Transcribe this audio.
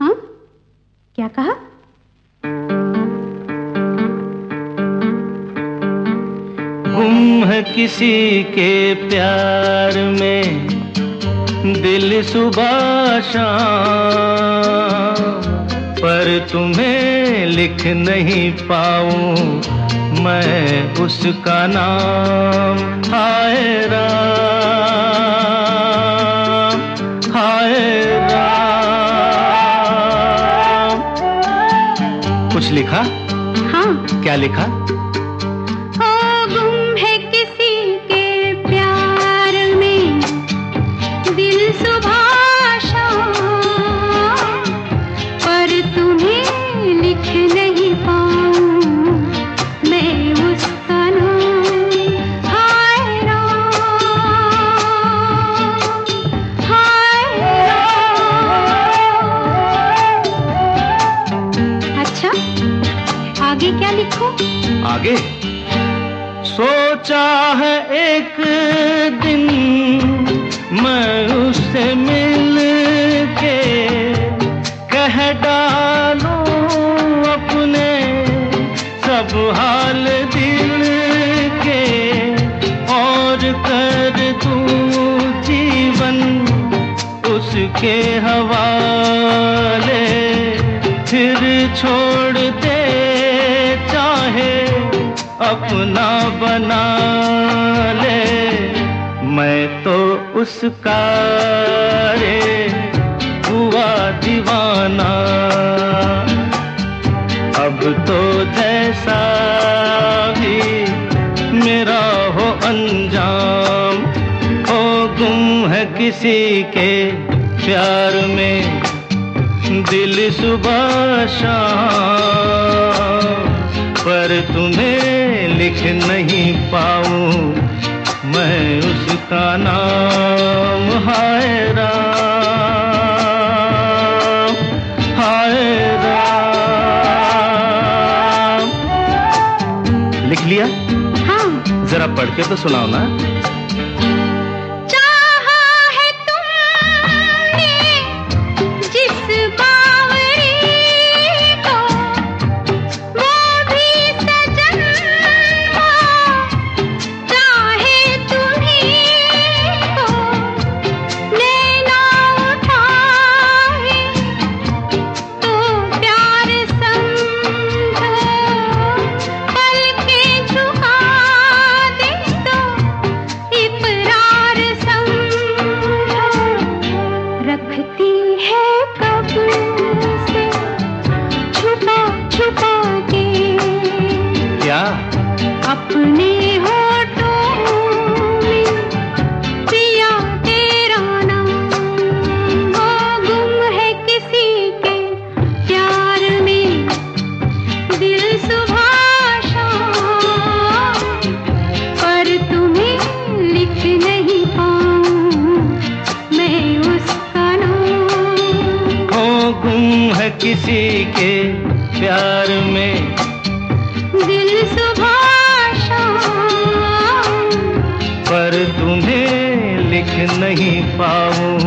हाँ क्या कहा? गुम है किसी के प्यार में दिल सुबह शाम। पर तुम्हें लिख नहीं पाऊँ। मैं उसका नाम हाय राम हाय राम। कुछ लिखा? हाँ। क्या लिखा? आगे। सोचा है एक दिन मैं उससे मिल के कह डालूं अपने सब हाल दिल के। और कर दूँ जीवन उसके हवाले, फिर छोड़ दे अपना बना ले। मैं तो उसका रे, हुआ दीवाना। अब तो जैसा भी मेरा हो अंजाम, हो गुम है किसी के प्यार में। दिल सुबह शाम पर तुम्हें लिख नहीं पाऊँ। मैं उसका नाम हाय राम हाय राम। लिख लिया? हाँ। जरा पढ़ के तो सुनाओ ना। किसी के प्यार में। दिल सुबह पर तुम्हें लिख नहीं पाऊँ।